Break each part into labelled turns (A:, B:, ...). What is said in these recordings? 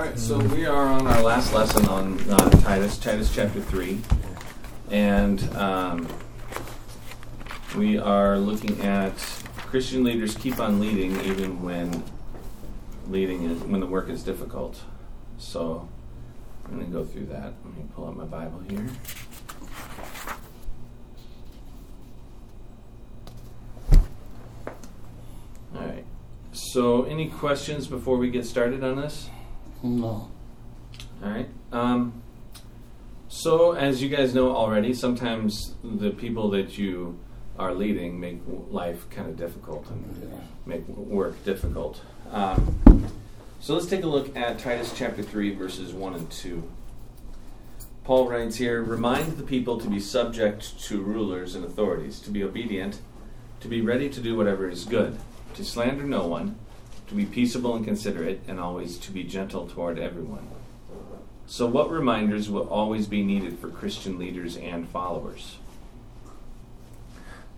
A: All right, so we are on our last lesson on uh, Titus, Titus chapter 3. And um, we are looking at Christian leaders keep on leading even when leading is, when the work is difficult. So I'm going to go through that. Let me pull up my Bible here. All right. So, any questions before we get started on this?
B: No.
A: All right. Um, so, as you guys know already, sometimes the people that you are leading make life kind of difficult and
B: Yeah.
A: make work difficult. Um, so, let's take a look at Titus chapter 3, verses 1 and 2. Paul writes here Remind the people to be subject to rulers and authorities, to be obedient, to be ready to do whatever is good, to slander no one, to be peaceable and considerate, and always to be gentle toward everyone. So, what reminders will always be needed for Christian leaders and followers?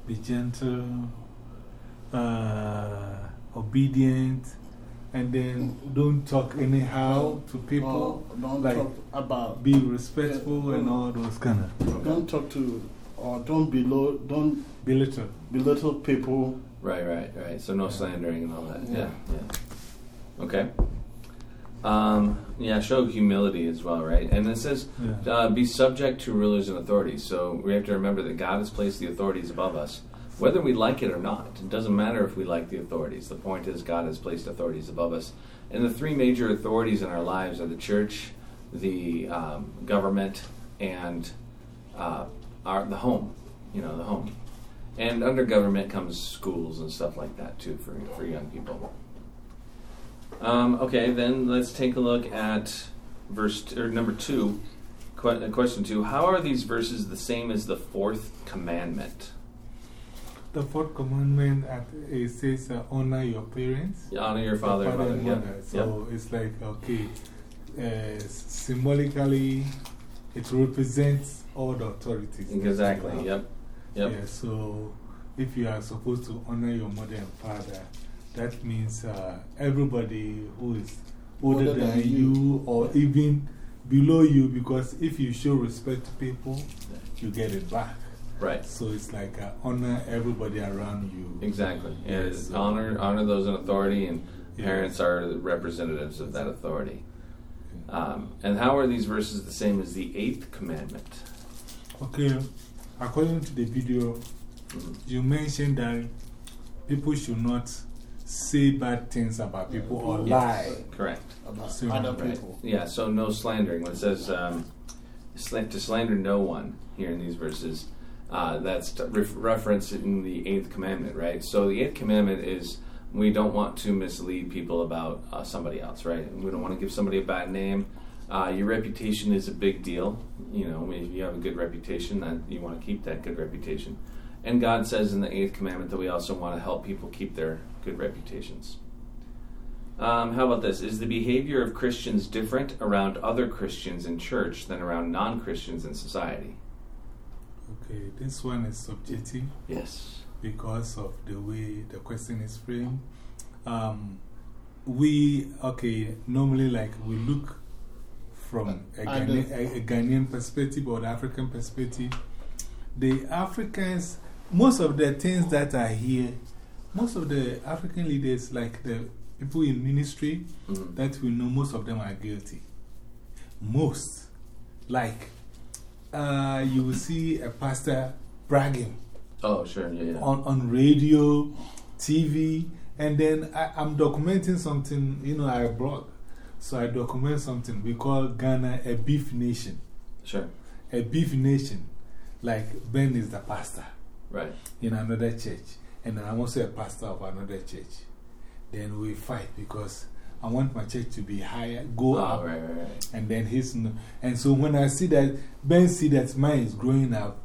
C: Be gentle, uh, obedient, and then don't talk anyhow to people.
B: Or don't
C: like,
B: talk about,
C: Be respectful and all those kind of
B: don't talk to, or don't below, don't
C: belittle.
B: belittle people.
A: Right, right, right. So, no slandering and all that. Yeah,
B: Yeah.
A: yeah. Okay. Um, yeah, show humility as well, right? And it says,
C: Yeah.
A: uh, be subject to rulers and authorities. So we have to remember that God has placed the authorities above us, whether we like it or not. It doesn't matter if we like the authorities. The point is, God has placed authorities above us. And the three major authorities in our lives are the church, the um, government, and uh, our, the home. You know, the home. And under government comes schools and stuff like that too for, for young people. Um, okay, then let's take a look at verse t- or number two, que- uh, question two. How are these verses the same as the fourth commandment?
C: The fourth commandment, at, it says, uh, honor your parents.
A: Honor your father, and mother.
C: and
A: Yeah.
C: mother. So it's like, okay, uh, symbolically, it represents all the authorities.
A: Exactly. Yep. Yep.
C: Yeah, so if you are supposed to honor your mother and father, that means uh, everybody who is older,
B: Older
C: than,
B: than
C: you,
B: you.
C: or even below you, because if you show respect to people, you get it back.
A: Right.
C: So it's like uh, honor everybody around you.
A: Exactly. And
C: Yes.
A: honor honor those in authority, and parents are the representatives of that authority. Um, and how are these verses the same as the eighth commandment?
C: Okay, according to the video, you mentioned that people should not say bad things about people or
A: Yes.
C: lie.
A: Correct.
B: About
C: So-
B: other
A: Right.
B: people.
A: Yeah, so no slandering. When it says um, sla- to slander no one here in these verses, uh, that's to ref- referenced in the eighth commandment, right? So the eighth commandment is we don't want to mislead people about uh, somebody else, right? We don't want to give somebody a bad name. Uh, your reputation is a big deal. You know, if you have a good reputation, that you want to keep that good reputation. And God says in the eighth commandment that we also want to help people keep their good reputations. Um, how about this? Is the behavior of Christians different around other Christians in church than around non Christians in society?
C: Okay, this one is subjective
A: Yes.
C: because of the way the question is framed. Um, we, okay, normally like we look from a, Ghana, a, a Ghanaian perspective or the African perspective. The Africans, most of the things that are here, most of the African leaders, like the people in ministry,
A: Mhm.
C: that we know most of them are guilty. Most. Like, uh, you will see a pastor bragging
A: Oh, sure. Yeah, yeah.
C: on, on radio, TV, and then I, I'm documenting something, you know, I blog. So I document something. We call Ghana a beef nation.
A: Sure.
C: A beef nation. Like Ben is the pastor
A: Right.
C: in another church, and I'm also a pastor of another church. Then we fight because I want my church to be higher, go
A: Oh,
C: up.
A: right, right, right.
C: And then he's, no, and so when I see that Ben see that mine is growing up,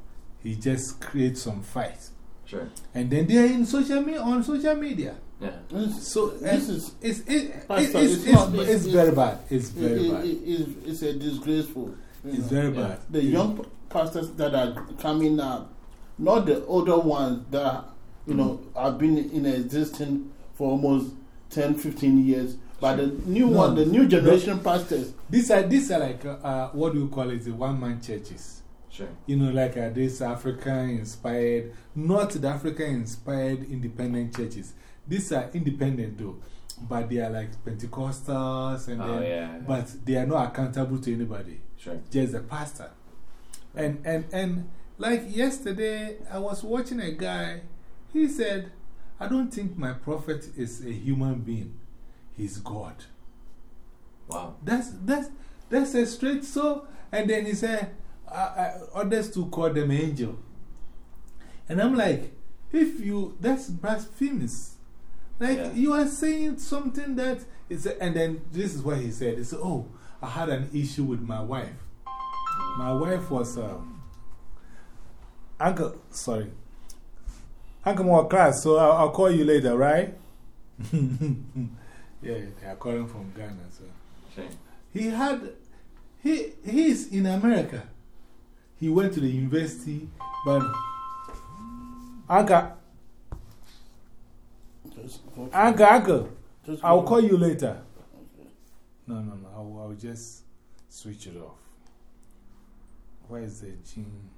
C: he just creates some fight.
A: Sure.
C: And then they're in social media, on social media.
A: Yeah.
B: This,
C: So
B: this is
C: it's, it, it, it's,
B: it's
C: it's,
B: not-
C: it's,
B: it's-
C: very bad. It's very bad.
B: it's, it's a disgraceful.
C: It's
B: know.
C: very
A: Yeah.
C: bad.
B: The young pastors that are coming up, not the older ones that you know have been in existence for almost 10, 15 years, But the new
C: No.
B: one, the new generation pastors,
C: These are, these are like, uh, uh, what do you call it, the one man churches.
A: Sure.
C: You know, like uh, this African inspired, not the African inspired independent churches. These are independent though, but they are like Pentecostals and
A: Oh,
C: then,
A: yeah.
C: but they are not accountable to anybody,
A: Sure.
C: just the pastor. And, and, and like yesterday, I was watching a guy, he said, I don't think my prophet is a human being, he's God.
A: Wow.
C: That's, that's, that's a straight so. And then he said, uh, uh, others to call them angel. And I'm like, if you, that's blasphemous. Like,
A: Yeah.
C: you are saying something that is, and then this is what he said. He said, Oh, I had an issue with my wife. My wife was, um, Uncle, sorry. Uncle more class, so I'll, I'll call you later, right? yeah, they are calling from Ghana, so. He had, he, he is in America. He went to the university, but Uncle, Uncle, Uncle,
B: just
C: I'll call you later. No, no, no, I'll, I'll just switch it off. Where is the gene?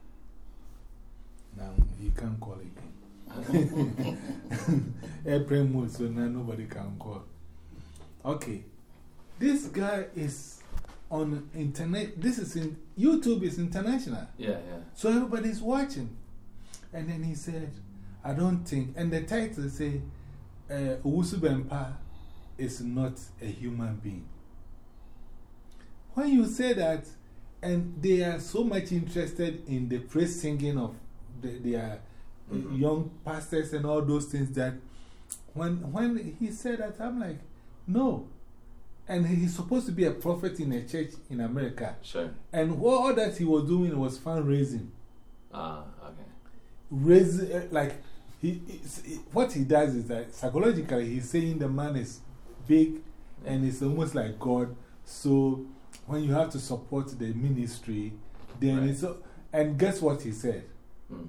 C: Now he can't call again. Airplane mode, so now nobody can call. Okay. This guy is on internet. This is in YouTube, is international.
A: Yeah, yeah.
C: So everybody's watching. And then he said, I don't think, and the title say, Owusu Bempah is not a human being. When you say that, and they are so much interested in the praise singing of the, their uh,
A: Mhm.
C: young pastors and all those things, that when, when he said that, I'm like, no. And he's supposed to be a prophet in a church in America.
A: Sure.
C: And what all that he was doing was fundraising.
A: Ah, okay.
C: Raise, uh, like, he, he- what he does is that psychologically he's saying the man is big and it's almost like God. So when you have to support the ministry, then
A: Right.
C: it's. And guess what he said?
A: Mm.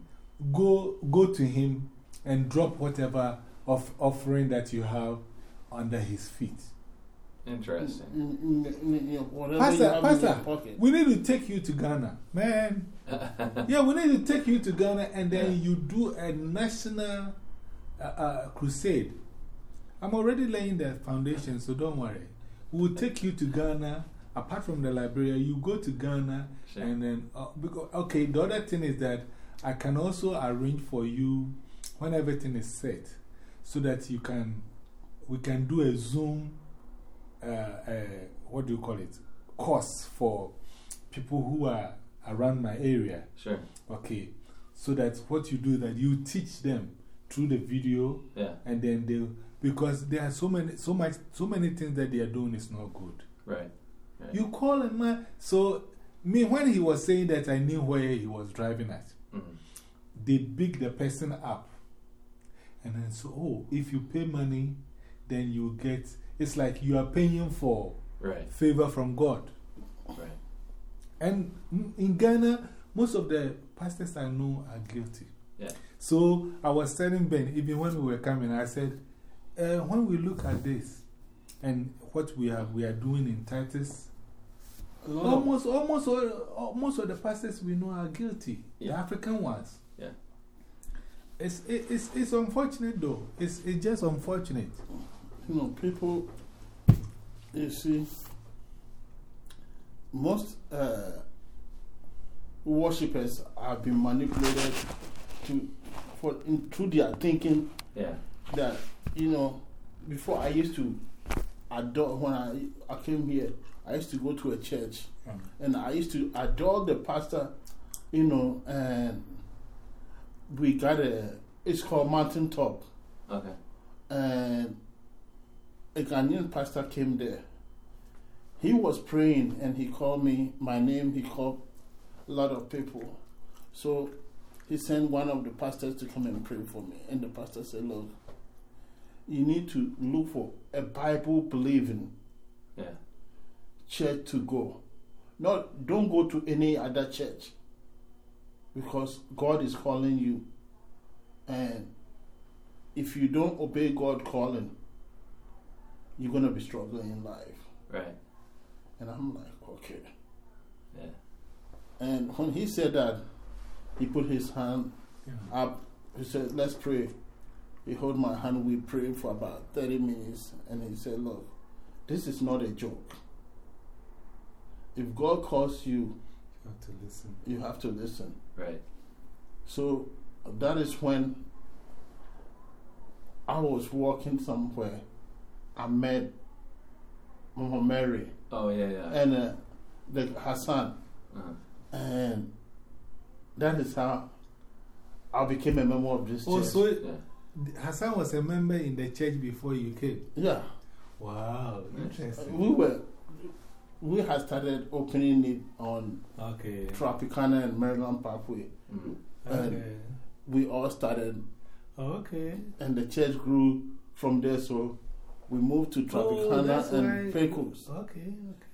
C: Go, go to him and drop whatever of offering that you have under his feet.
A: Interesting.
C: Pastor,
B: in
C: Pastor, we need to take you to Ghana. Man, yeah, we need to take you to Ghana and then
A: Yeah.
C: you do a national uh, uh, crusade. I'm already laying the foundation, so don't worry. We'll take you to Ghana. Apart from the Liberia, you go to Ghana
A: Sure.
C: and then, uh, because, okay, the other thing is that I can also arrange for you when everything is set so that you can, we can do a Zoom, uh, uh, what do you call it? Course for people who are around my area.
A: Sure.
C: Okay. So that's what you do that you teach them through the video
A: Yeah.
C: and then they, because there are so many, so much, so many things that they are doing is not good.
A: Right. right.
C: You call a man. So, me, when he was saying that, I knew where he was driving at.
A: Mhm.
C: They big the person up. And then, so, oh, if you pay money, then you get, it's like you are paying for
A: Right.
C: favor from God.
A: Right.
C: And in Ghana, most of the pastors I know are guilty.
A: Yeah.
C: So I was telling Ben, even when we were coming, I said, uh, when we look at this and what we are, we are doing in Titus,
B: A lot of-
C: almost, almost, all, all- most of the pastors we know are guilty, the African ones.
A: Yeah.
C: It's, it, it's, it's unfortunate though. It's, it's just unfortunate.
B: you know, people, you see, most uh, worshippers have been manipulated to, for, in, through their thinking
A: Yeah.
B: that, you know, before I used to adore, when I, I came here, I used to go to a church and I used to adore the pastor, you know, and we got a, it's called Mountain Top
A: Okay.
B: and a Ghanaian pastor came there. He was praying and he called me, my name, he called a lot of people. So he sent one of the pastors to come and pray for me. And the pastor said, Look, you need to look for a Bible believing
A: Yeah.
B: church to go. Not, don't go to any other church because God is calling you. And if you don't obey God calling, you're going to be struggling in life.
A: Right.
B: And I'm like, okay.
A: Yeah.
B: And when he said that, he put his hand
C: Yeah.
B: up. He said, let's pray. He held my hand. We prayed for about 30 minutes. And he said, look, this is not a joke. If God calls you,
C: You have to listen.
B: you have to listen.
A: Right.
B: So that is when I was walking somewhere. I met Mary
A: Oh yeah, yeah.
B: and uh, the Hassan,
A: Uh-huh.
B: and that is how I became a member of this
C: Oh,
B: church.
C: so
A: Yeah.
C: Hassan was a member in the church before you came.
B: yeah,
C: Wow, interesting.
B: we were. We had started opening it on
C: Okay.
B: Tropicana and Maryland Parkway.
A: Mhm.
C: Okay.
B: We all started,
C: Okay.
B: and the church grew from there. So we moved to
C: Oh,
B: Tropicana
C: that's
B: and
C: right.
B: Pecos.
C: Okay. Okay.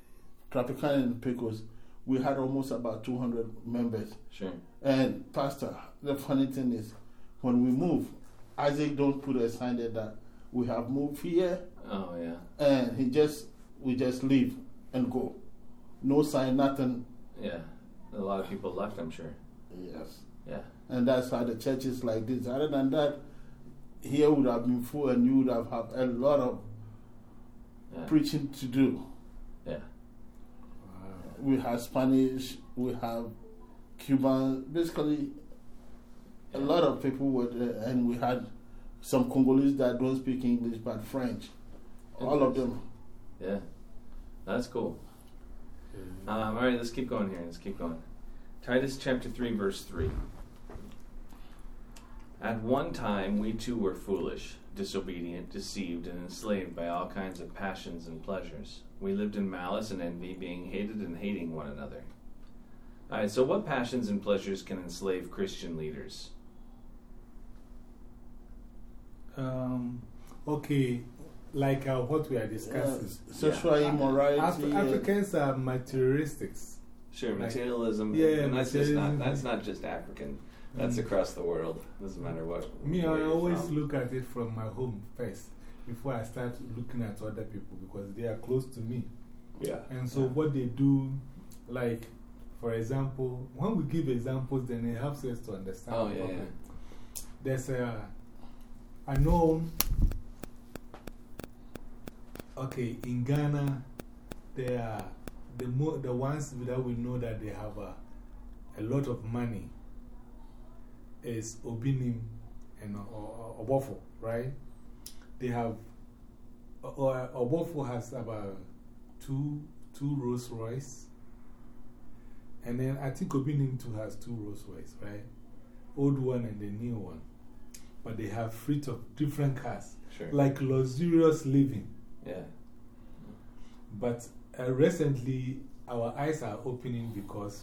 B: Tropicana and Pecos. We had almost about 200 members.
A: Sure.
B: And Pastor, the funny thing is, when we move, Isaac don't put a sign there that we have moved here,
A: Oh yeah.
B: and he just we just leave and go, no sign, nothing.
A: Yeah. A lot of people left. I'm sure.
B: Yes,
A: Yeah.
B: and that's how the church is like this. Other than that, here would have been full, and you would have had a lot of
A: Yeah.
B: preaching to do.
A: Yeah.
C: Wow.
B: We have Spanish, we have Cuban, basically a lot of people were there, and we had some Congolese that don't speak English but French. All of them.
A: Yeah. That's cool. Um, all right, let's keep going here. Let's keep going. Titus chapter 3, verse 3. At one time, we too were foolish, disobedient, deceived, and enslaved by all kinds of passions and pleasures. We lived in malice and envy, being hated and hating one another. All right, so what passions and pleasures can enslave Christian leaders?
C: Um, okay, like uh, what we are discussing.
B: Uh, sexual
C: Yeah.
B: immorality.
C: Af- Africans are materialistics.
A: Sure,
C: Like-
A: materialism.
C: Yeah,
A: and that's just not that's not just African. That's
C: Mm.
A: across the world. Doesn't matter what.
C: Me, I always
A: from.
C: look at it from my home first before I start looking at other people because they are close to me.
A: Yeah.
C: And so, what they do, like, for example, when we give examples, then it helps us to understand.
A: Oh, yeah, yeah.
C: There's a, I know, okay, in Ghana, there are the, the ones that we know that they have a, a lot of money is Obinim and Obofour, right? They have, or Obofour has about two, two Rolls Royce. And then I think Obinim too has two Rolls Royce, right? Old one and the new one. But they have fleet of different cars,
A: Sure.
C: like luxurious living.
A: yeah.
C: But uh, recently, our eyes are opening because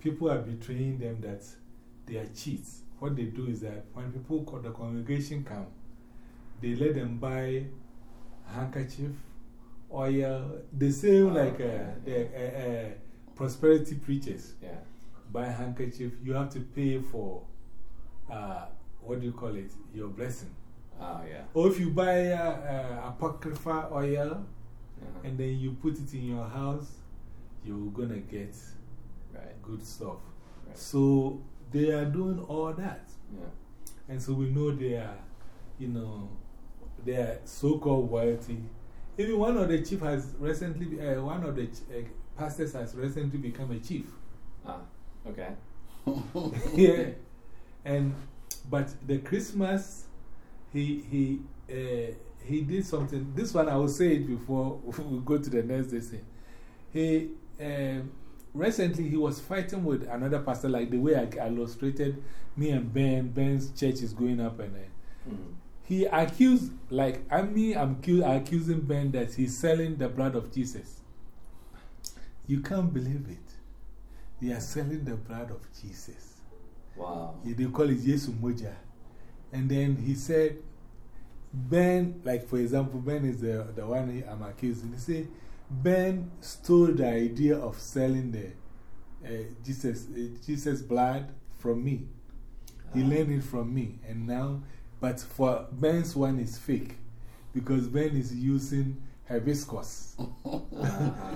C: people are betraying them that they are cheats. What they do is that when people, call the congregation come, they let them buy handkerchief, oil, the same
A: Oh,
C: like uh,
A: yeah,
C: the uh, uh, prosperity preachers.
A: Yeah.
C: Buy handkerchief, you have to pay for uh, what do you call it? Your blessing.
A: Oh, yeah.
C: Or if you buy uh, uh, apocrypha oil,
A: Uh-huh.
C: and then you put it in your house, you're gonna get
A: Right.
C: good stuff.
A: Right.
C: So they are doing all that.
A: Yeah.
C: And so we know they are, you know, they are so called wealthy. Even one of the chief has recently, uh, one of the uh, pastors has recently become a chief.
A: Ah, okay.
C: yeah. And, but the Christmas, he, he, uh, he did something. This one, I will say it before we go to the next day. He, um recently, he was fighting with another pastor, like the way I, I illustrated me and Ben. Ben's church is going up, and uh,
A: -hmm.
C: he accused, like, I mean, I'm accusing Ben that he's selling the blood of Jesus. You can't believe it. They are selling the blood of Jesus.
A: Wow.
C: Yeah, They call it Yesu Mogya. And then he said, Ben, like for example, Ben is the, the one I'm accusing. He said, Ben stole the idea of selling the uh, Jesus, uh, Jesus blood from me. He
A: Ah.
C: learned it from me. And now, but for Ben's one is fake. because Ben is using hibiscus.
A: Uh-huh.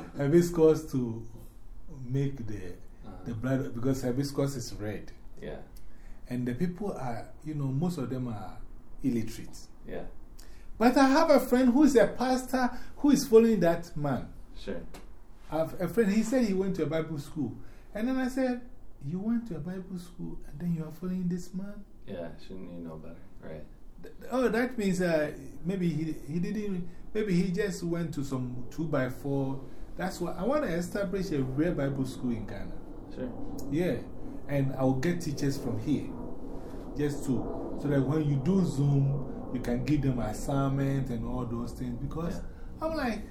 C: hibiscus to make the,
A: Uh-huh.
C: the blood, because hibiscus is red.
A: Yeah.
C: And the people are, you know, most of them are illiterate.
A: Yeah.
C: But I have a friend who is a pastor who is following that man.
A: Sure.
C: I have a friend, he said he went to a Bible school. And then I said, You went to a Bible school and then you are following this man?
A: Yeah. Shouldn't you know better? Right.
C: Th- Oh, that means uh, maybe he, he didn't, maybe he just went to some 2 by 4 That's why I want to establish a real Bible school in Ghana.
A: Sure.
C: Yeah. And I'll get teachers from here. Just to, so that when you do Zoom, you can give them assignment and all those things. Because I'm like,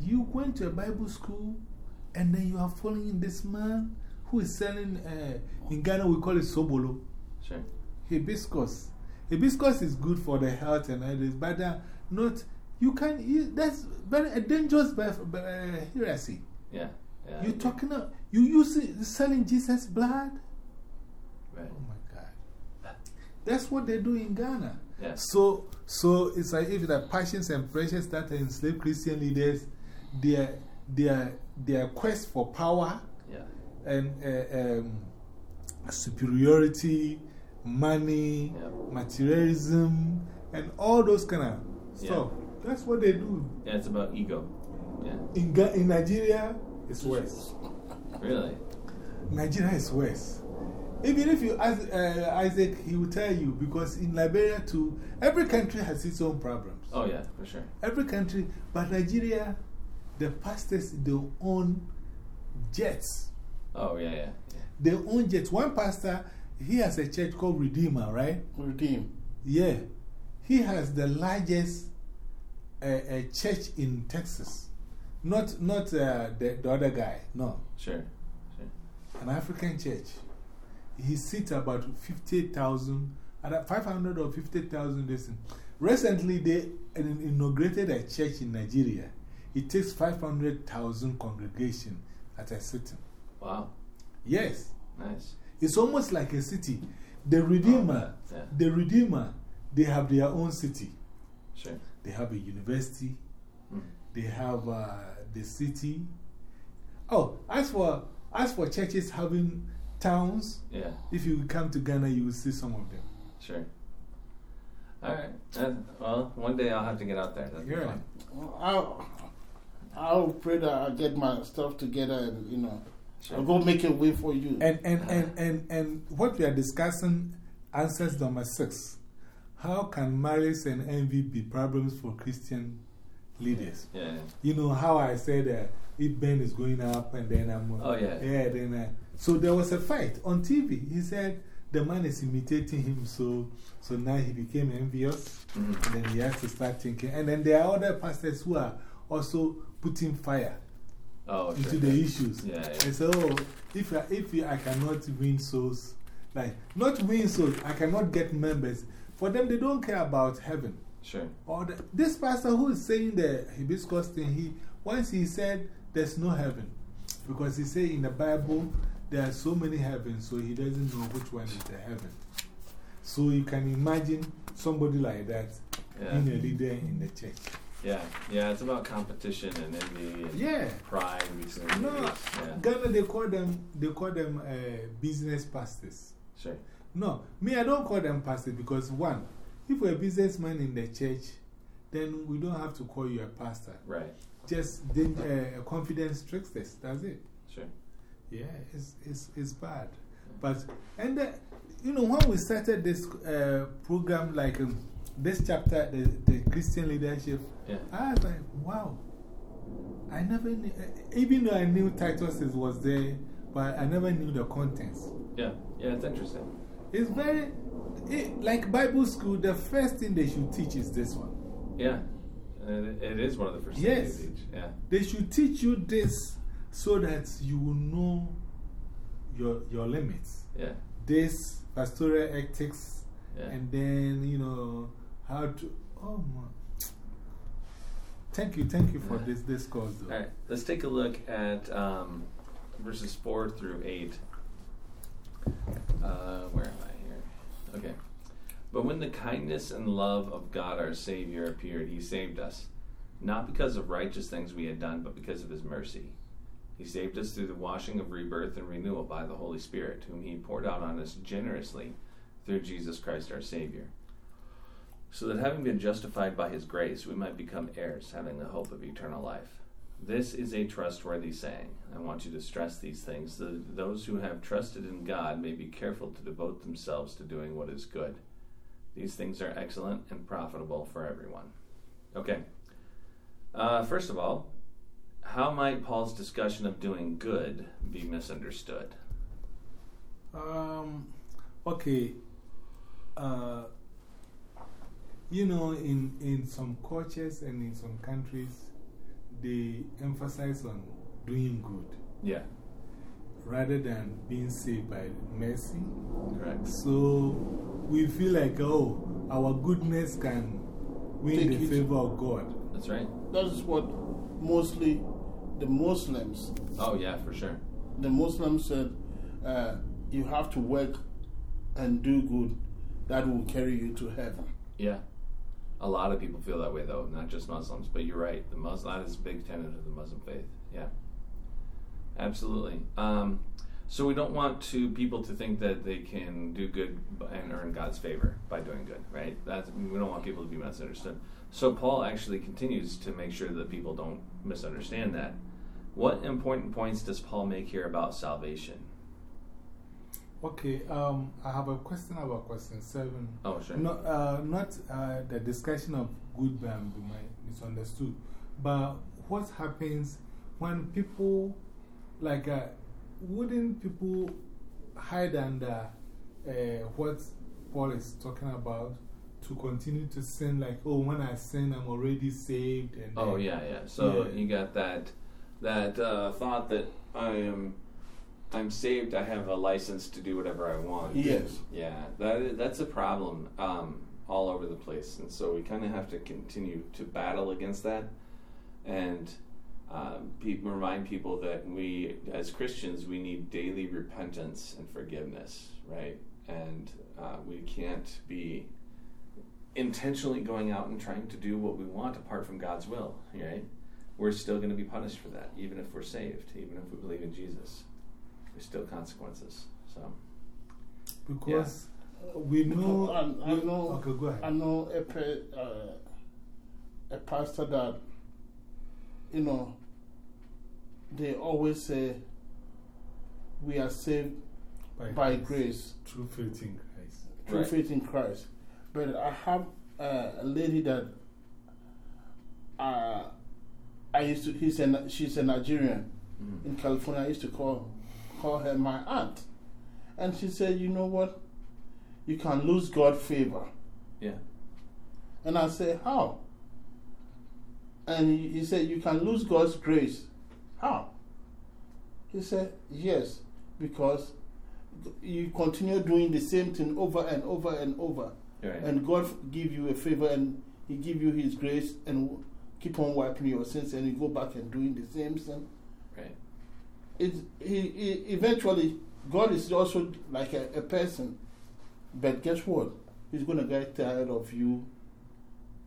C: you went to a Bible school and then you are following this man who is selling, uh, in Ghana we call it Sobolo,
A: Sure.
C: hibiscus. Hibiscus is good for the health and all this, but uh, not, you can, eat, that's very a dangerous by, by, uh, heresy.
A: Yeah. Yeah.
C: You're talking about, you using, selling Jesus' blood?
A: Right.
C: Oh my God. That's what they do in Ghana.
A: Yeah.
C: So, so it's like if the passions and pressures that enslave Christian leaders, their, their, their quest for power
A: Yeah.
C: and uh, um, superiority, money,
A: Yeah.
C: materialism, and all those kind of stuff. That's what they do.
A: Yeah. It's about ego. Yeah.
C: In, in Nigeria, it's worse.
A: Really?
C: Nigeria is worse. Even if you ask uh, Isaac, he will tell you because in Liberia, too, every country has its own problems.
A: Oh, yeah, for sure.
C: Every country, but Nigeria, the pastors, they own jets.
A: Oh, yeah, yeah. yeah.
C: They own jets. One pastor, he has a church called Redeemer, right?
B: Redeem.
C: Yeah. He has the largest uh, uh, church in Texas. Not, not uh, the, the other guy, no.
A: Sure.
C: An African church. He sits about 50,000, at 500 or 50,000. listen. Recently, they inaugurated a church in Nigeria. It takes 500,000 congregation at a sitting.
A: Wow.
C: Yes.
A: Nice.
C: It's almost like a city. The Redeemer,
A: Oh, yeah.
C: the Redeemer, they have their own city.
A: Sure.
C: They have a university,
A: Mm.
C: they have uh, the city. Oh, as for, as for churches having towns,
A: Yeah.
C: if you come to Ghana, you will see some of them.
A: Sure. All right. Uh, well, one day I'll have to get out there. That'd be
C: Yeah.
B: Well, I'll, I'll pray that I'll get my stuff together and, you know,
A: Sure.
B: I'll go make a way for you.
C: And, and, and, and, and what we are discussing answers number six. How can malice and envy be problems for Christian leaders?
A: Yeah. yeah.
C: You know how I said uh, if Ben is going up and then I'm.
A: Oh, yeah.
C: Yeah, then. Uh, so there was a fight on TV. He said the man is imitating him, so, so now he became envious.
A: Mhm.
C: Then he has to start thinking. And then there are other pastors who are also putting fire
A: Oh,
C: into
A: sure.
C: the issues.
A: Yeah, yeah.
C: And so, if, I, if I cannot win souls, like, not win souls, I cannot get members. For them, they don't care about heaven.
A: Sure.
C: Or the, this pastor who is saying the hibiscus thing, he, once he said there's no heaven. Because he said in the Bible there are so many heavens, so he doesn't know which one is the heaven. So you can imagine somebody like that
A: Yeah.
C: being a leader in the church.
A: Yeah. Yeah. It's about competition and envy and
C: Yeah.
A: pride between
C: No.
A: Yeah.
C: Ghana, they call them, they call them uh, business pastors.
A: Sure.
C: No, me, I don't call them pastors because, one, if you're a businessman in the church, then we don't have to call you a pastor.
A: Right.
C: Just then, uh, confidence tricksters. That's it.
A: Sure.
C: Yeah, it's, it's, it's bad. But, and the, you know, when we started this uh, program, like um, this chapter, the, the Christian leadership,
A: Yeah.
C: I was like, wow. I never knew, even though I knew Titus was there, but I never knew the contents.
A: Yeah. Yeah. It's interesting.
C: It's very, it, like Bible school, the first thing they should teach is this one.
A: Yeah. It, it is one of the first
C: Yes.
A: things they teach. Yeah.
C: They should teach you this so that you will know your, your limits.
A: Yeah.
C: This pastoral ethics,
A: Yeah.
C: and then, you know, how to. Oh, my. Thank you, thank you for this, this course, though.
A: All right, let's take a look at um, verses 4 through 8. Uh, where am I here? Okay. But when the kindness and love of God our Savior appeared, He saved us, not because of righteous things we had done, but because of His mercy. He saved us through the washing of rebirth and renewal by the Holy Spirit, whom He poured out on us generously through Jesus Christ our Savior. So that having been justified by His grace, we might become heirs, having the hope of eternal life. This is a trustworthy saying. I want you to stress these things so that those who have trusted in God may be careful to devote themselves to doing what is good. These things are excellent and profitable for everyone. Okay. Uh, first of all, how might Paul's discussion of doing good be misunderstood?
C: Um, okay. Uh, you know, in, in some cultures and in some countries, they emphasize on doing good.
A: Yeah.
C: Rather than being saved by mercy.
A: Correct.
C: So we feel like, oh, our goodness can win
B: Take
C: the
B: it.
C: favor of God.
A: That's right.
B: That is what mostly the Muslims,
A: Oh, yeah, for sure.
B: the Muslims said, uh, you have to work and do good. That will carry you to heaven.
A: Yeah. A lot of people feel that way, though, not just Muslims. But you're right. The Muslim, that is a big tenet of the Muslim faith. Yeah. Absolutely. Um, so we don't want to people to think that they can do good and earn God's favor by doing good, right? That's, we don't want people to be misunderstood. So Paul actually continues to make sure that people don't misunderstand that. What important points does Paul make here about salvation?
C: Okay, um, I have a question about question seven.
A: Oh, sure.
C: No, uh, not uh, the discussion of good and misunderstood, but what happens when people, like, uh, wouldn't people hide under uh, what Paul is talking about to continue to sin? Like, oh, when I sin, I'm already saved. And
A: Oh yeah, yeah. So
C: Yeah.
A: you got that that uh, thought that I am I'm saved. I have a license to do whatever I want.
B: Yes.
A: Yeah, that that's a problem um, all over the place, and so we kind of have to continue to battle against that, and um, pe- remind people that we, as Christians, we need daily repentance and forgiveness, right? And uh, we can't be intentionally going out and trying to do what we want apart from God's will, right? We're still going to be punished for that, even if we're saved, even if we believe in Jesus. There's still consequences. So,
C: Because we know.
B: I, I
C: we-
B: know,
C: Okay, go ahead.
B: I know a, uh, a pastor that, you know, they always say, we are saved by grace
C: True faith in Christ.
B: through
A: Right.
B: faith in Christ. But I have uh, a lady that uh, I used to, he's a, she's a Nigerian
A: mhm.
B: in California. I used to call, call her my aunt. And she said, you know what? You can lose God favor.
A: yeah,
B: And I said, How? And he, he said, You can lose God's grace. How? He said, Yes, because you continue doing the same thing over and over and over.
A: right.
B: And God give you a favor and He give you His grace and keep on wiping your sins and you go back and doing the same sin.
A: right.
B: It, he, he, eventually, God is also like a, a person. But guess what? He's going to get tired of you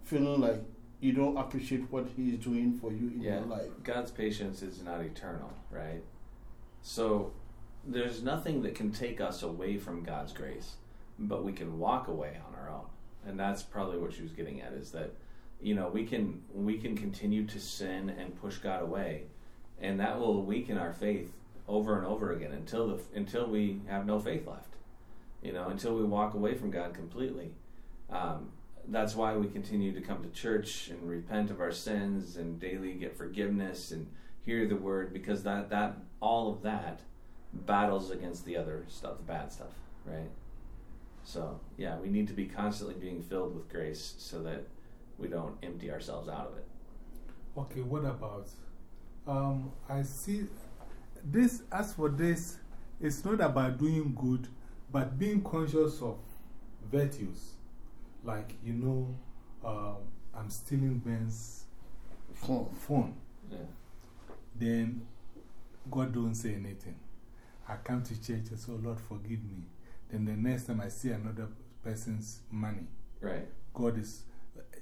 B: feeling like you don't appreciate what He's doing for you in
A: Yeah.
B: your life.
A: God's patience is not eternal, right? So there's nothing that can take us away from God's grace, but we can walk away on our own. And that's probably what she was getting at is that you know, we can we can continue to sin and push God away, and that will weaken our faith over and over again until the until we have no faith left. You know, until we walk away from God completely. Um, that's why we continue to come to church and repent of our sins and daily get forgiveness and hear the word because that that all of that battles against the other stuff, the bad stuff, right? So yeah, we need to be constantly being filled with grace so that we don't empty ourselves out of it.
C: Okay, what about? Um, I see this, as for this, it's not about doing good, but being conscious of virtues. Like, you know, um, I'm stealing Ben's
B: Phone.
C: phone.
A: Yeah.
C: Then God don't say anything. I come to church and say, oh Lord, forgive me. Then the next time I see another person's money.
A: Right.
C: God is.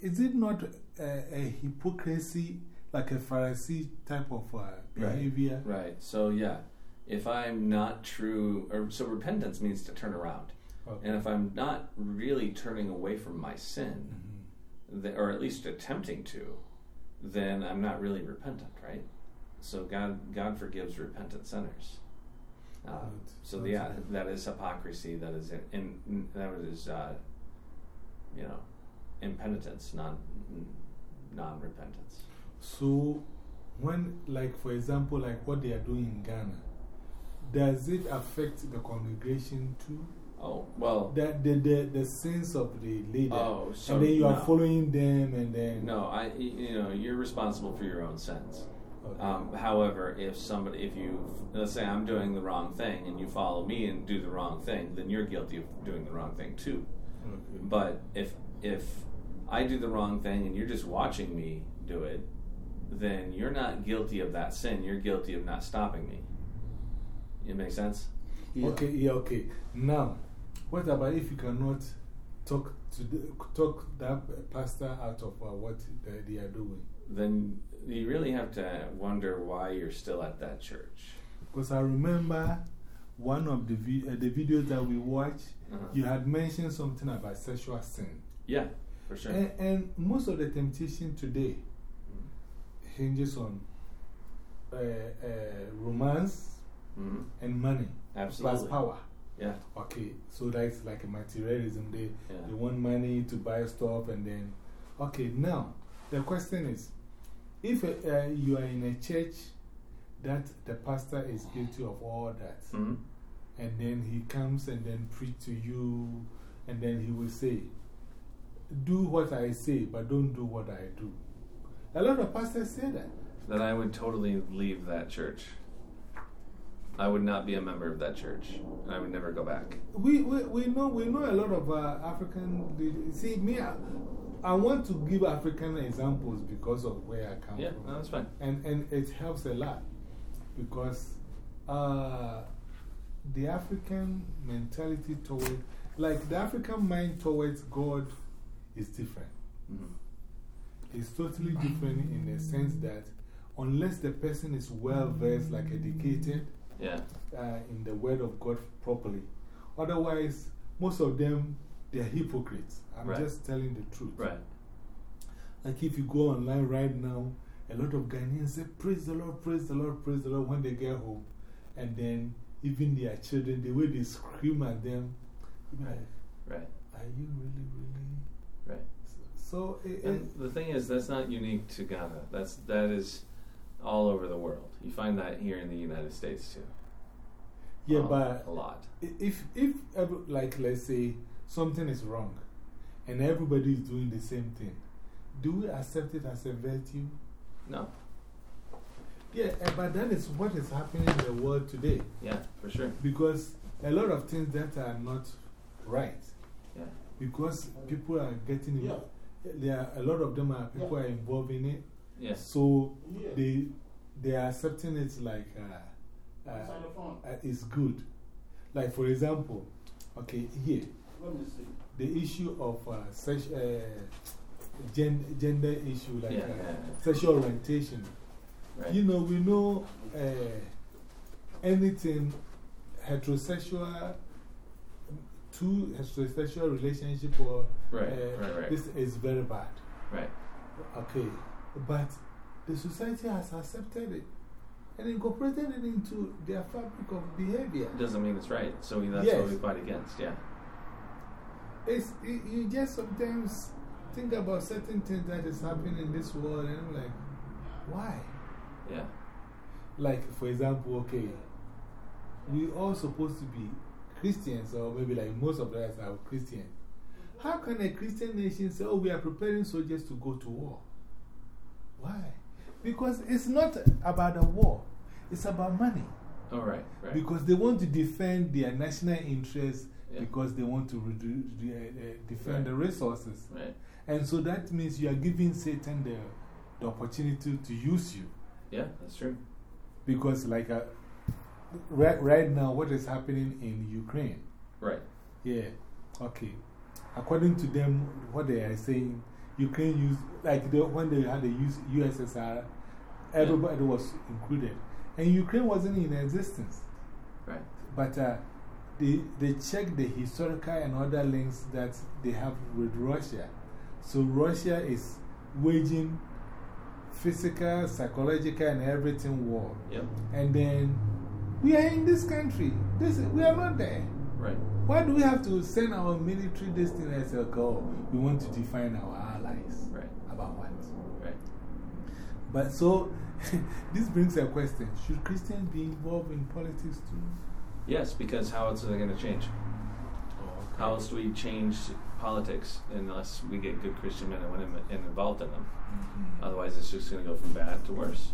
C: Is it not a, a hypocrisy, like a Pharisee type of uh, behavior?
A: Right. right. So, yeah, if I'm not true, or so repentance means to turn around.
C: Okay.
A: And if I'm not really turning away from my sin,
C: Mhm.
A: th- or at least attempting to, then I'm not really repentant, right? So God, God forgives repentant sinners. Uh,
C: Right.
A: so
C: That's
A: yeah,
C: right.
A: that is hypocrisy. That is in, in that is uh, you know impenitence, non non repentance.
C: So, when, like, for example, like what they are doing in Ghana, does it affect the congregation too?
A: Oh well,
C: The, the, the, the sins of the leader.
A: oh so
C: and then you are following them, and then.
A: No, I you know you're responsible for your own sins.
C: Okay.
A: Um, however, if somebody, if you, let's say I'm doing the wrong thing and you follow me and do the wrong thing, then you're guilty of doing the wrong thing too.
C: okay.
A: But if if I do the wrong thing and you're just watching me do it, then you're not guilty of that sin. You're guilty of not stopping me. It makes sense.
B: Yeah.
C: Okay, yeah, okay. Now, what about if you cannot talk to the, talk that pastor out of uh, what they, they are doing?
A: Then you really have to wonder why you're still at that church.
C: Because I remember one of the, vi uh, the videos that we watched,
A: Uh-huh.
C: you had mentioned something about sexual sin.
A: Yeah, for sure.
C: And, and most of the temptation today hinges on uh, uh, romance
A: Mhm.
C: and money
A: Absolutely.
C: plus power.
A: Yeah,
C: Okay, so that's like a materialism. They,
A: yeah.
C: they want money to buy stuff, and then. Okay, now the question is if uh, you are in a church that the pastor is guilty of all that,
A: Mhm.
C: and then he comes and then preach to you, and then he will say, Do what I say, but don't do what I do. A lot of pastors say that.
A: Then I would totally leave that church. I would not be a member of that church. I would never go back.
C: We, we, we, know, we know a lot of uh, African. See, me, I, I want to give African examples because of where I come
A: Yeah,
C: from.
A: no, that's fine.
C: And, and it helps a lot because uh, the African mentality toward, like the African mind towards God is different.
A: Mhm.
C: It's totally different in the sense that unless the person is well versed, like educated
A: Yeah,
C: uh, in the word of God properly, otherwise, most of them, they're hypocrites. I'm
A: Right.
C: just telling the truth.
A: right.
C: Like if you go online right now, a lot of Ghanaians say, Praise the Lord, praise the Lord, praise the Lord when they get home. And then even their children, the way they scream at them, be like,
A: Right,
C: Are you really, really?
A: Right.
C: So, it,
A: And the thing is, that's not unique to Ghana. That's, that is all over the world. You find that here in the United States too.
C: yeah,
A: Um,
C: but
A: A lot.
C: if, if like, let's say something is wrong and everybody is doing the same thing, do we accept it as a virtue?
A: No,
C: Yeah, eh, but that is what is happening in the world today.
A: yeah, for sure.
C: Because a lot of things that are not right, because people are getting
B: Yeah.
C: There are, a lot of them are people are involved in it.
A: yes.
C: So
B: Yeah.
C: they, they are accepting it like uh, uh,
B: It's on the phone.
C: uh, it's good. Like, for example, okay, here,
B: Let me see.
C: the issue of uh, sex, uh, gen, gender issue, like
A: Yeah,
C: uh,
A: yeah, yeah.
C: sexual orientation.
A: Right.
C: You know, we know uh, anything heterosexual, two heterosexual relationship or
A: Right,
C: uh,
A: right, right.
C: this is very bad.
A: Right.
C: Okay, but the society has accepted it and incorporated it into their fabric of behavior.
A: It doesn't mean it's right. So that's
C: Yes.
A: what we fight against. Yeah.
C: It's, you you just sometimes think about certain things that is happening in this world and I'm like, why?
A: Yeah.
C: Like, for example, okay, we all supposed to be Christians, or maybe like most of us are Christians. How can a Christian nation say, oh, we are preparing soldiers to go to war? Why? Because it's not about the war, it's about money.
A: All right. Right.
C: Because they want to defend their national interests
A: Yeah.
C: because they want to uh, uh, defend
A: Right.
C: the resources.
A: right.
C: And so that means you are giving Satan the, the opportunity to use you.
A: Yeah, that's true.
C: Because, like, uh, right, right now, what is happening in Ukraine?
A: Right.
C: Yeah, okay. according to them, what they are saying, Ukraine used, like the, when they had the use USSR, everybody was included. And Ukraine wasn't in existence.
A: Right.
C: But uh, they, they check the historical and other links that they have with Russia. So Russia is waging physical, psychological, and everything war.
A: Yep.
C: And then we are in this country. This, we are not there.
A: Right.
C: Why do we have to send our military destiny as a goal? We want to define our allies.
A: Right.
C: About what?
A: Right.
C: But so, this brings a question Should Christians be involved in politics too?
A: Yes, because how else are they going to change?
C: Oh,
A: How else do we change politics unless we get good Christian men and women involved in them?
C: -hmm.
A: Otherwise, it's just going to go from bad to worse.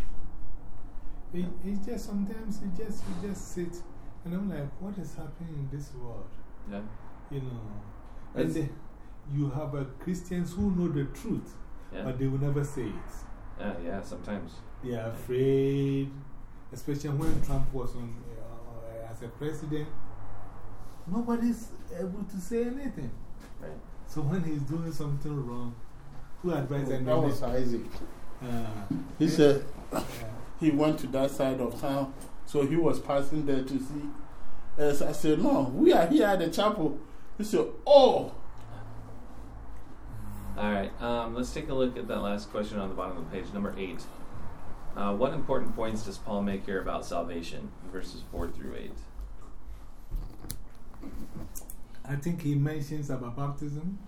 C: It, it just sometimes you just, you just sit and I'm like, what is happening in this world?
A: Yeah.
C: You know, and they, you have uh, Christians who know the truth,
A: yeah.
C: but they will never say it.
A: Yeah, yeah, sometimes.
C: They are afraid, especially when Trump was on, uh, as a president. Nobody's able to say anything.
A: Right.
C: So when he's doing something wrong, who advises him?
B: That was Isaac.
C: Uh,
B: He said
C: yeah.
B: He went to that side of town, so he was passing there to see. As I said, No, we are here at the chapel. He said, Oh,
A: All right, um, let's take a look at that last question on the bottom of the page, number eight. Uh, what important points does Paul make here about salvation? Verses 4 through 8.
C: I think he mentions about baptism.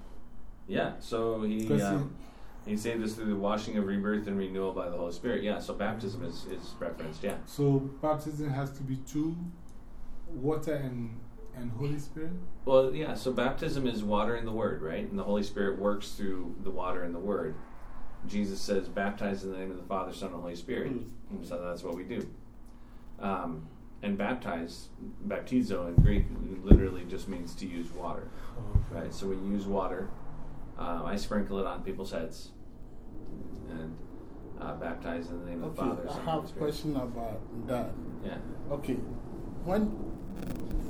A: Yeah, so he,
C: Because
A: um, he saved us through the washing of rebirth and renewal by the Holy Spirit. Yeah, so baptism is, is referenced, yeah.
C: So baptism has to be two water and, and Holy Spirit?
A: Well, yeah, so baptism is water and the Word, right? And the Holy Spirit works through the water and the Word. Jesus says, baptize in the name of the Father, Son, and Holy Spirit. And so that's what we do. Um, and baptize, baptizo in Greek, literally just means to use water, right? So we use water. Uh, I sprinkle it on people's heads and uh, baptize in the name of the
B: okay.
A: Father,
B: I
A: Son, and
B: have a question about that.
A: Yeah.
B: Okay. When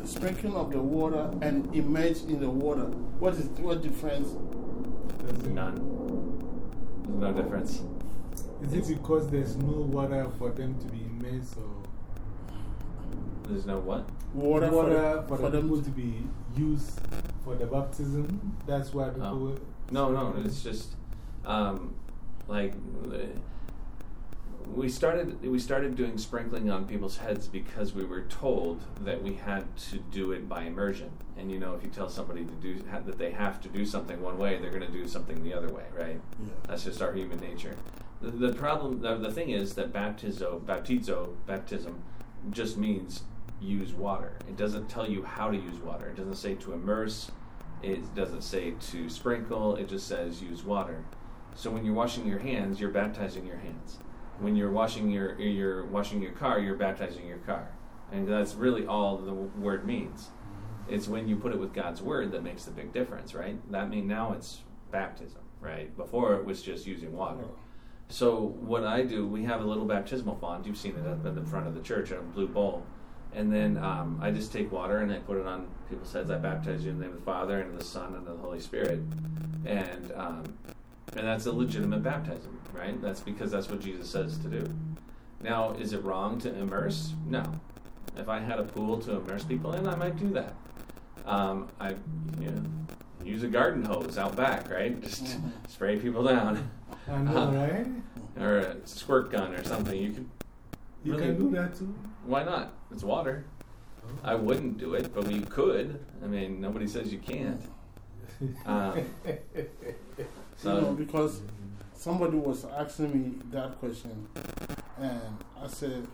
B: sprinkling of the water and immerse in the water, what is what difference?
A: None. There's no difference.
C: Is it because there's no water for them to be immersed or
A: There's no what?
B: Water,
C: water
B: for,
C: for,
B: the,
C: the
B: for them
C: people to be used for the baptism? That's why people.
A: Oh. No, no, it's just um, like we started. We started doing sprinkling on people's heads because we were told that we had to do it by immersion. And you know, if you tell somebody to do ha- that they have to do something one way, they're going to do something the other way, right?
B: Yeah.
A: That's just our human nature. The, the problem, the, the thing is that baptizo, baptizo, baptism, just means use water. It doesn't tell you how to use water. It doesn't say to immerse. It doesn't say to sprinkle. It just says use water. So when you're washing your hands, you're baptizing your hands. When you're washing your you're washing your car, you're baptizing your car. And that's really all the word means. It's when you put it with God's word that makes the big difference, right? That means now it's baptism, right? Before it was just using water. So what I do, we have a little baptismal font. You've seen it up in the front of the church, a blue bowl. And then um, I just take water and I put it on people's heads. I baptize you in the name of the Father and of the Son and of the Holy Spirit. And um, and that's a legitimate baptism, right? That's because that's what Jesus says to do. Now, is it wrong to immerse? No. If I had a pool to immerse people in, I might do that. Um, I you know, use a garden hose out back, right? Just spray people down.
C: I know,
A: Uh,
C: right?
A: Or a squirt gun or something. You could.
C: You
A: really-
C: can do that too.
A: Why not? It's water. I wouldn't do it, but you could. I mean, nobody says you can't. Um,
B: You
A: so,
B: know, because somebody was asking me that question, and I said,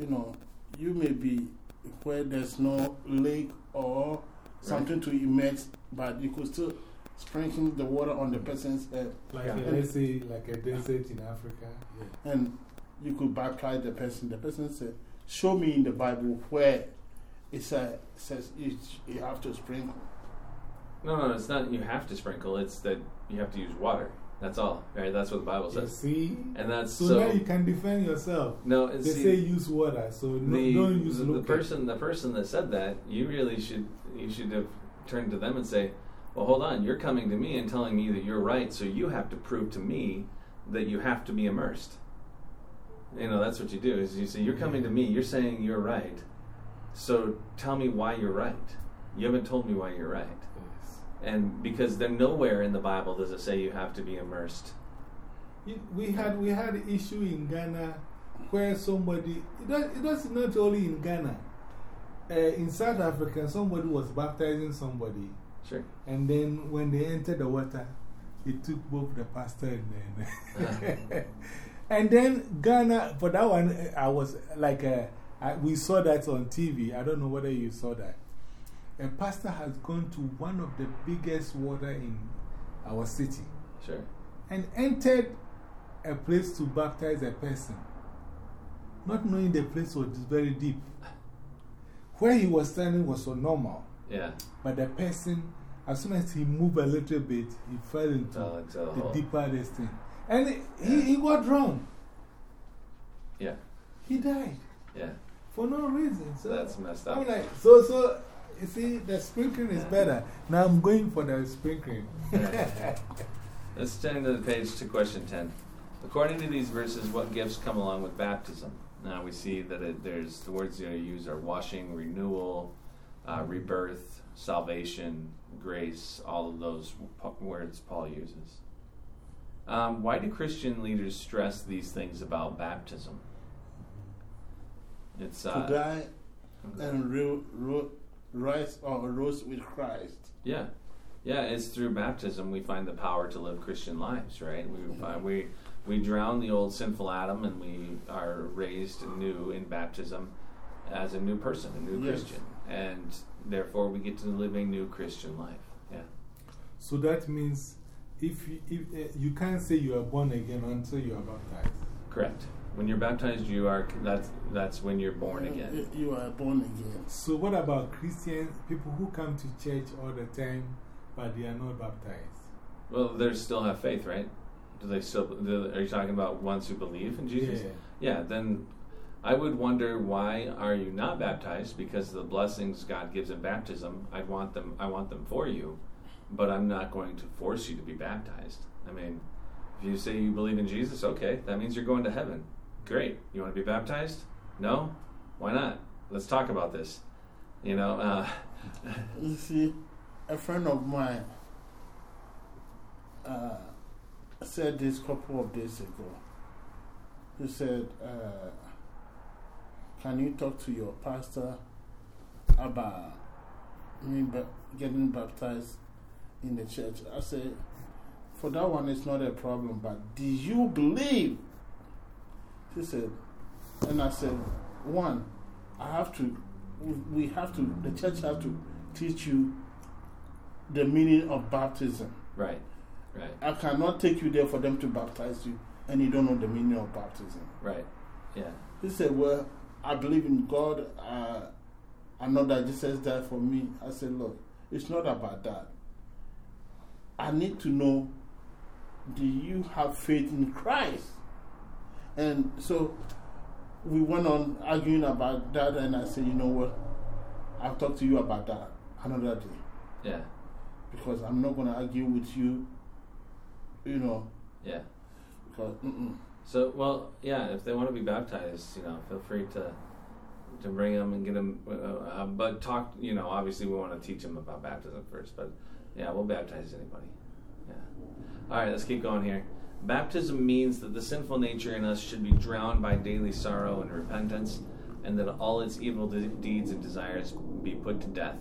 B: you know, you may be where there's no lake or something to immerse, but you could still sprinkle the water on the person's head,
C: Like,
A: Yeah.
C: a, let's say, like a desert in Africa. Yeah.
B: and you could baptize the person. The person said, Show me in the Bible where it sa- says you, you have to sprinkle.
A: no, no, it's not you have to sprinkle, it's that you have to use water. That's all, right? That's what the Bible
C: You
A: says.
C: see?
A: And that's
C: So,
A: so.
C: now you can defend yourself.
A: no, and
C: They
A: see,
C: say use water, so no,
A: the,
C: don't use
A: the, the person the person that said that you really should you should have turned to them and say well, hold on, you're coming to me and telling me that you're right, so you have to prove to me that you have to be immersed. You know, that's what you do. Is you say you're coming to me, you're saying you're right, so tell me why you're right. You haven't told me why you're right.
D: Yes.
A: And because then nowhere in the Bible does it say you have to be immersed.
C: We had, we had an issue in Ghana where somebody, it does, it does not only in Ghana, uh, in South Africa, somebody was baptizing somebody.
A: Sure.
C: And then when they entered the water, it took both the pastor and then. and then Ghana, for that one, I was like, uh, I, we saw that on TV. I don't know whether you saw that. A pastor has gone to one of the biggest water in our city
A: Sure.
C: and entered a place to baptize a person, not knowing the place was very deep. Where he was standing was so normal.
A: Yeah.
C: But the person, as soon as he moved a little bit, he fell into
A: the hole.
C: deeper this thing. And he, he got drowned.
A: Yeah.
C: He died
A: Yeah.
C: for no reason. So
A: That's messed up.
C: I'm like, so, so, you see, the sprinkling is better. Now I'm going for the sprinkling.
A: Let's turn to the page to question 10. According to these verses, what gifts come along with baptism? Now we see that it, there's the words that are used are washing, renewal, uh, rebirth, salvation, grace, all of those words Paul uses. Um, why do Christian leaders stress these things about baptism? It's
B: to
A: uh,
B: die and ro- ro- rise or rose with Christ.
A: Yeah, yeah. It's through baptism we find the power to live Christian lives, right? We find, we we drown the old sinful Adam, and we are raised new in baptism as a new person, a new
B: Yes.
A: Christian, and therefore we get to live a new Christian life. Yeah,
C: So that means if you, if, uh, you can't say you are born again until you are baptized.
A: correct. When you're baptized, you are that's that's when you're born again.
B: You- You are born again.
C: So, what about Christians, people who come to church all the time but they are not baptized?
A: Well, they still have faith, right? Do they still? Do, are you talking about ones who believe in Jesus?
C: Yeah.
A: Yeah, then I would wonder why are you not baptized? Because the blessings God gives in baptism, I want them. I want them for you, but I'm not going to force you to be baptized. I mean, if you say you believe in Jesus, okay, that means you're going to heaven. Great. You want to be baptized? No. Why not? Let's talk about this. You know. Uh,
B: You see, a friend of mine uh, said this a couple of days ago. He said, uh, Can you talk to your pastor about me getting baptized in the church? I said, For that one, it's not a problem, but do you believe? She said, and I said, One, I have to, we- have to, the church have to teach you the meaning of baptism.
A: right. Right.
B: I cannot take you there for them to baptize you and you don't know the meaning of baptism.
A: Right. Yeah.
B: He said, Well, I believe in God. Uh, I know that Jesus died for me. I said, Look, it's not about that. I need to know do you have faith in Christ? And so we went on arguing about that, and I said, You know what? I'll talk to you about that another day
A: Yeah.
B: because I'm not going to argue with you, you know,
A: Yeah.
B: because. Mm-mm.
A: So, well, yeah, if they want to be baptized, you know, feel free to to bring them and get them. Uh, uh, but talk, you know, obviously we want to teach them about baptism first. But yeah, we'll baptize anybody. Yeah. All right, let's keep going here. Baptism means that the sinful nature in us should be drowned by daily sorrow and repentance, and that all its evil de- deeds and desires be put to death.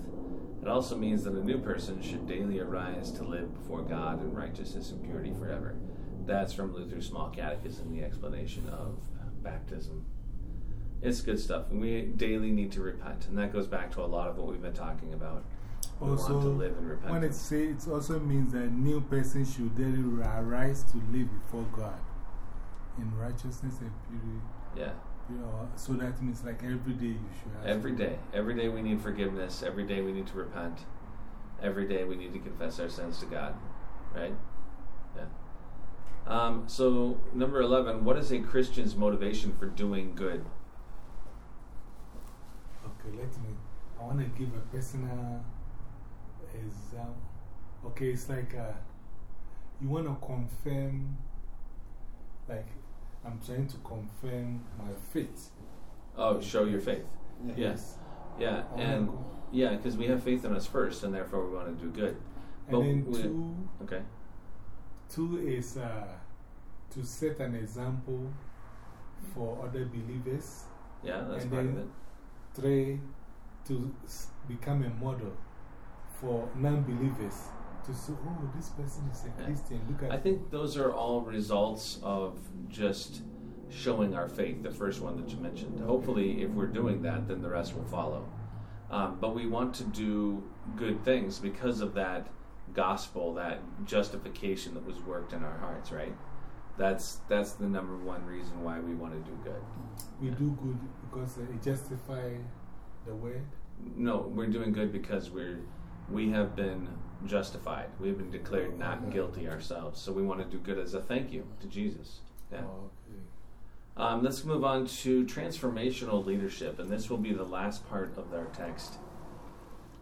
A: It also means that a new person should daily arise to live before God in righteousness and purity forever. That's from Luther's Small Catechism, the explanation of baptism. It's good stuff. We daily need to repent. And that goes back to a lot of what we've been talking about.
C: Also,
A: want to live in
C: when it says, it also means that new person should daily arise to live before God in righteousness and purity.
A: Yeah.
C: You know, so that means like every day you should
A: Every day. Every day we need forgiveness. Every day we need to repent. Every day we need to confess our sins to God. Right? Yeah. Um, so, number 11, what is a Christian's motivation for doing good?
C: Okay, let me. I want to give a personal example. okay, it's like uh, you want to confirm, like, I'm trying to confirm my faith.
A: Oh, show your faith. Yes. Yeah, and yeah, because we have faith in us first, and therefore we want to do good.
C: And
A: But
C: then
A: we-
C: two,
A: Okay.
C: two is uh, to set an example for other believers.
A: Yeah, that's
C: And
A: part of it.
C: Three, to become a model for non believers. To say, oh, this person is a Christian. Look at
A: I think those are all results of just showing our faith, the first one that you mentioned. Hopefully, if we're doing that, then the rest will follow. Um, but we want to do good things because of that gospel, that justification that was worked in our hearts, right? That's, that's the number one reason why we want to do good.
C: we do good because it justifies the word.
A: No, we're doing good because we're, we have been justified. We have been declared not guilty ourselves. So we want to do good as a thank you to Jesus. Yeah.
C: Oh, okay.
A: Um, let's move on to transformational leadership, and this will be the last part of our text.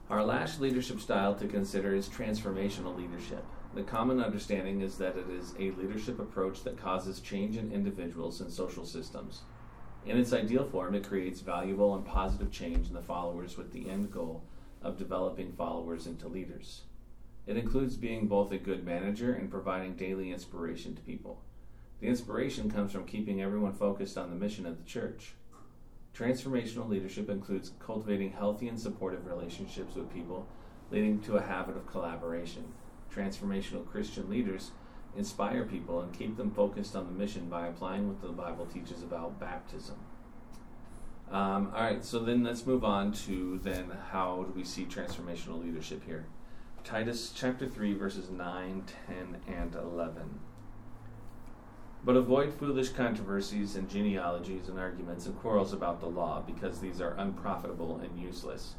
A: Our last leadership style to consider is transformational leadership. The common understanding is that it is a leadership approach that causes change in individuals and social systems. In its ideal form, it creates valuable and positive change in the followers with the end goal of developing followers into leaders. It includes being both a good manager and providing daily inspiration to people. The inspiration comes from keeping everyone focused on the mission of the church. Transformational leadership includes cultivating healthy and supportive relationships with people, leading to a habit of collaboration. Transformational Christian leaders inspire people and keep them focused on the mission by applying what the Bible teaches about baptism. Um, all right, so then let's move on to then how do we see transformational leadership here? Titus chapter 3, verses 9, 10, and 11. But avoid foolish controversies and genealogies and arguments and quarrels about the law, because these are unprofitable and useless.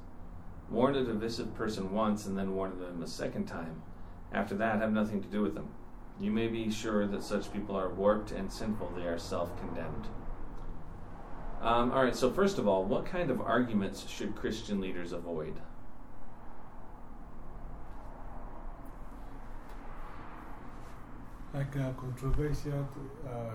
A: Warn a divisive person once and then warn them a second time. After that, have nothing to do with them. You may be sure that such people are warped and sinful, they are self condemned. Um, all right, so first of all, what kind of arguments should Christian leaders avoid?
C: Like uh, controversial, uh,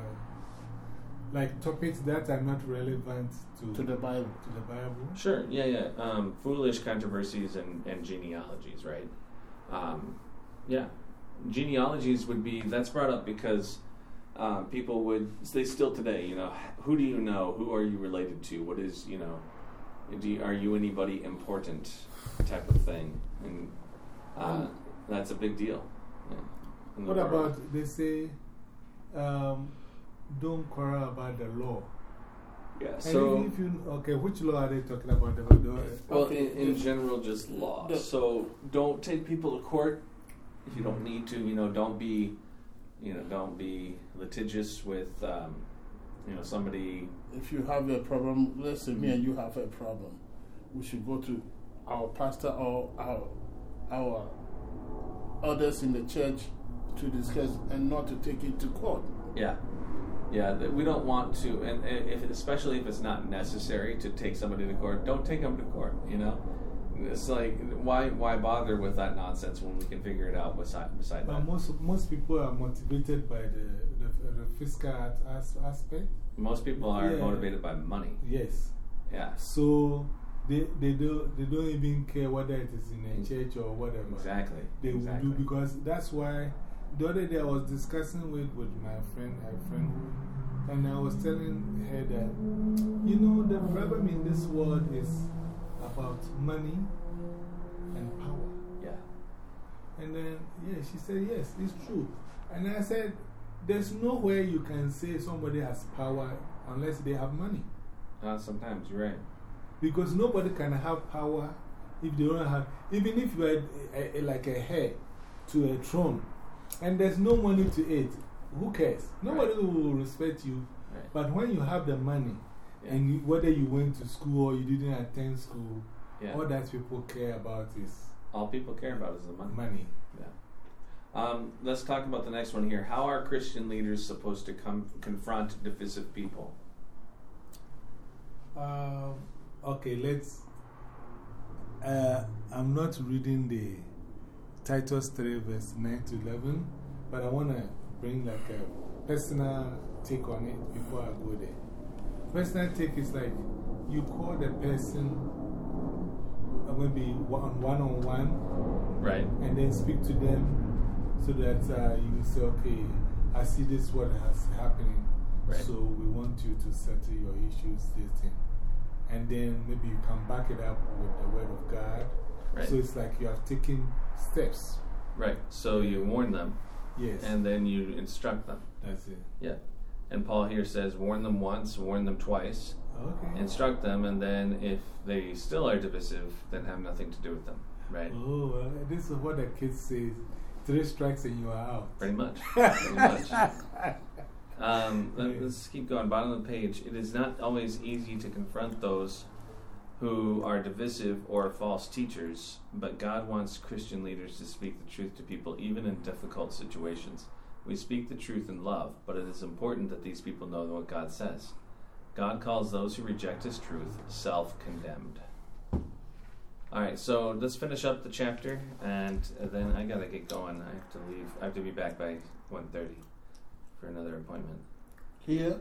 C: like topics that are not relevant to,
B: To the Bible.
C: to the Bible.
A: Sure, yeah, yeah. Um, foolish controversies and, and genealogies, right? Um, yeah. Genealogies would be, that's brought up because um, people would, they still today, you know, who do you know? Who are you related to? What is, you know, do you, are you anybody important type of thing? And uh, that's a big deal. Yeah,
C: What
A: world.
C: about, they say, um, don't quarrel about the law.
A: Yeah, so.
C: even if you, okay, which law are they talking about?
A: Well, in, in general, just law. So don't take people to court if you don't need to. You know, don't be, you know, don't be litigious with, um, you know, somebody.
B: If you have a problem, let's say me and you have a problem, we should go to our pastor or our, our others in the church to discuss and not to take it to court.
A: Yeah, yeah. We don't want to, and, and if especially if it's not necessary to take somebody to court, don't take them to court. You know, it's like why why bother with that nonsense when we can figure it out beside beside
C: but
A: that.
C: most, most people are motivated by the, the, the fiscal as, aspect.
A: Most people are
C: Yeah.
A: motivated by money.
C: Yes.
A: Yeah,
C: So they, they, do, they don't even care whether it is in a mm. church or whatever.
A: exactly.
C: They
A: exactly.
C: will do because that's why the other day I was discussing with, with my friend, a friend, and I was telling her that, you know, the problem in this world is about money and power.
A: Yeah.
C: And then, yeah, she said, yes, it's true. And I said, there's nowhere you can say somebody has power unless they have money.
A: Uh, sometimes you're right.
C: Because nobody can have power if they don't have, even if you are like a heir to a throne and there's no money to it, who cares? Nobody will respect you.
A: Right.
C: But when you have the money. And you, whether you went to school or you didn't attend school,
A: Yeah.
C: all that people care about is
A: All people care about is the money.
C: money.
A: Um, let's talk about the next one here. How are Christian leaders supposed to come confront divisive people?
C: Um, okay, let's. Uh, I'm not reading the Titus 3, verse 9 to 11. But I want to bring like a personal take on it before I go there. Personal take is like you call the person uh, maybe one, one on one,
A: Right.
C: and then speak to them so that uh, you say, okay, I see this what has happening.
A: Right.
C: So we want you to settle your issues, this thing. And then maybe you can back it up with the word of God.
A: Right.
C: So it's like you have taken steps.
A: Right. So you warn them
C: Yes.
A: and then you instruct them.
C: that's it.
A: Yeah. And Paul here says, warn them once, warn them twice,
C: Okay.
A: instruct them, and then if they still are divisive, then have nothing to do with them. Right?
C: Oh, this is what the kids say three strikes and you are out.
A: Pretty much. Pretty much. Um, let, us keep going. Bottom of the page. It is not always easy to confront those who are divisive or false teachers, but God wants Christian leaders to speak the truth to people even in difficult situations. We speak the truth in love, but it is important that these people know what God says. God calls those who reject His truth self condemned. All right, so let's finish up the chapter, and then I gotta get going. I have to leave. I have to be back by 1.30 for another appointment.
B: Here?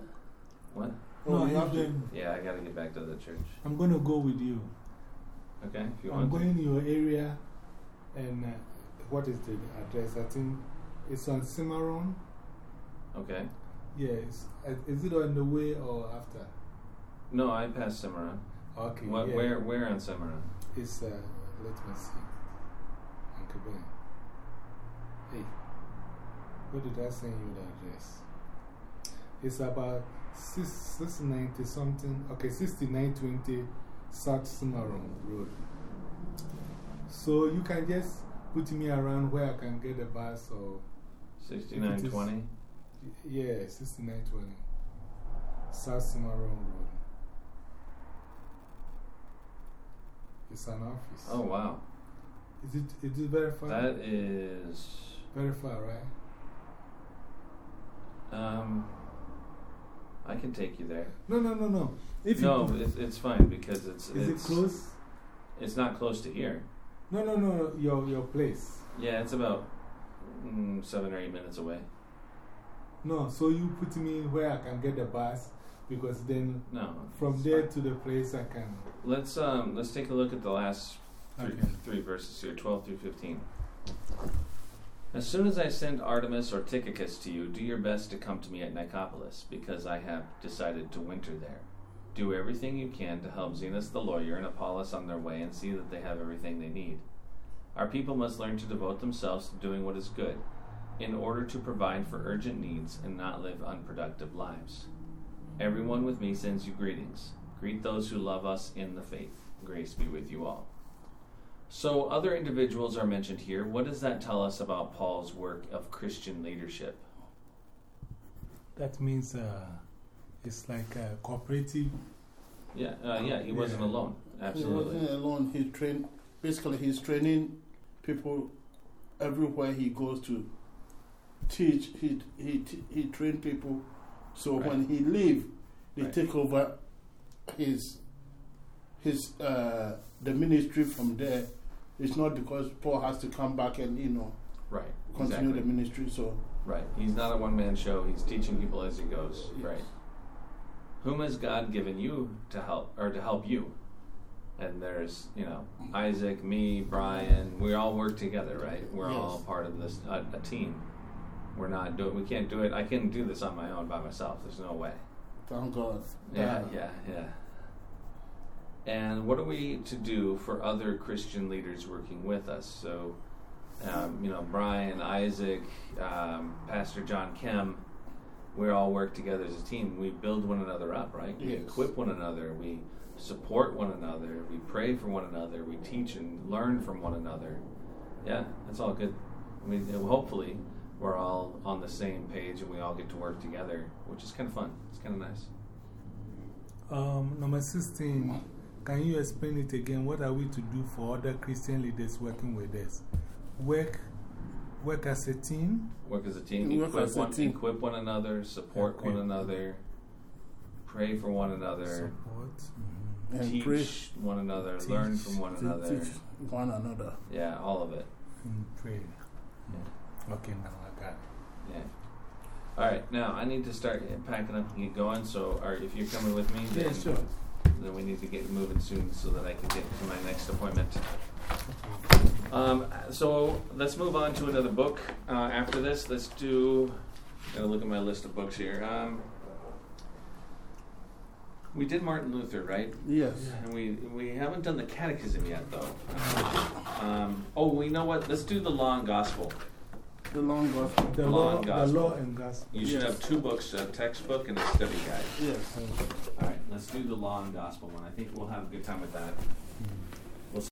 A: What?
B: Oh,
C: No,
B: you
C: you
B: have to.
A: Yeah, I gotta get back to the church.
C: I'm going to go with you.
A: Okay, if you
C: I'm
A: want. to.
C: going to your area and uh, what is the address? I think it's on Cimarron.
A: Okay.
C: Yes. Uh, is it on the way or after?
A: No, I passed Cimarron.
C: Okay.
A: What,
C: yeah.
A: Where? Where on Cimarron?
C: It's, uh, let me see. Uncle Ben. Hey, what did I send you the address? It's about six, 690 something. Okay, 6920 South Cimarron Road. So you can just put me around where I can get a bus or.
A: Sixty-nine twenty.
C: Yeah, 6920 South Cimarron Road. It's an office.
A: Oh wow,
C: Is it, is it very far?
A: that is.
C: Very far, right?
A: Um, I can take you there.
C: No, no, no, no. If
A: no,
C: you,
A: it's it's fine because it's
C: is
A: it's
C: it close?
A: It's not close to here.
C: No, no, no, your, your place.
A: Yeah, it's about mm, seven or eight minutes away.
C: No, so you put me where I can get the bus because then
A: No,
C: from there
A: fine.
C: to the place I can.
A: let's um let's take a look at the last three,
C: Okay.
A: three verses here, twelve through fifteen. As soon as I send Artemas or Tychicus to you, do your best to come to me at Nicopolis, because I have decided to winter there. Do everything you can to help Zenas the lawyer and Apollos on their way and see that they have everything they need. Our people must learn to devote themselves to doing what is good, in order to provide for urgent needs and not live unproductive lives. Everyone with me sends you greetings. Greet those who love us in the faith. Grace be with you all. So, other individuals are mentioned here. What does that tell us about Paul's work of Christian leadership?
C: That means uh, it's like a cooperative.
A: Yeah, uh, yeah, he wasn't
C: Yeah.
A: alone.
B: He wasn't alone. He trained, basically, he's training people everywhere he goes to teach. He, he, he trained people. So
A: Right.
B: when he leave, they
A: Right.
B: take over his, his, uh, the ministry from there. It's not because Paul has to come back and, you know,
A: Right.
B: continue
A: Exactly.
B: the ministry. So,
A: Right. He's not a one man show. He's teaching people as he goes.
B: Yes.
A: Right. Whom has God given you to help, or to help you? And there's, you know, Isaac, me, Brian. We all work together, right? We're all part of this, a, a team. We're not doing. We can't do it. I can't do this on my own by myself. There's no way.
B: thank God.
A: Yeah, yeah, yeah. And what are we to do for other Christian leaders working with us? So, um, you know, Brian, Isaac, um, Pastor John Kem, we all work together as a team. We build one another up, right? We
B: Yes.
A: equip one another. We support one another. We pray for one another. We teach and learn from one another. Yeah, that's all good. I mean, hopefully, we're all on the same page and we all get to work together, which is kind of fun. It's kind of nice.
C: Um, number 16, can you explain it again? What are we to do for other Christian leaders working with us? Work, work as a team?
A: Work as a team,
B: Work
A: equip,
B: as a
A: one,
B: team.
A: equip one another, support one another, pray for one another,
C: Support.
B: And
A: teach
B: pray.
A: one another,
C: Teach.
A: learn from one another.
B: teach one another.
A: Yeah, all of it.
E: in prayer. Okay, now I got it.
A: Yeah. All right, now I need to start packing up and get going. So, are, if you're coming with me, then,
E: Yeah, sure.
A: then we need to get moving soon so that I can get to my next appointment. Um, so let's move on to another book. Uh, after this, let's do. Gotta look at my list of books here. Um, we did Martin Luther, right?
B: Yes.
A: And we we haven't done the Catechism yet, though. Um, oh, we know what? Let's do the Law and Gospel.
B: The long gospel.
E: The
A: Law
E: law,
A: and
E: the
A: gospel.
E: law and gospel.
A: You should
B: Yes.
A: have two books: a textbook and a study guide.
B: Yes.
A: All right, let's do the Law and Gospel one. I think we'll have a good time with that.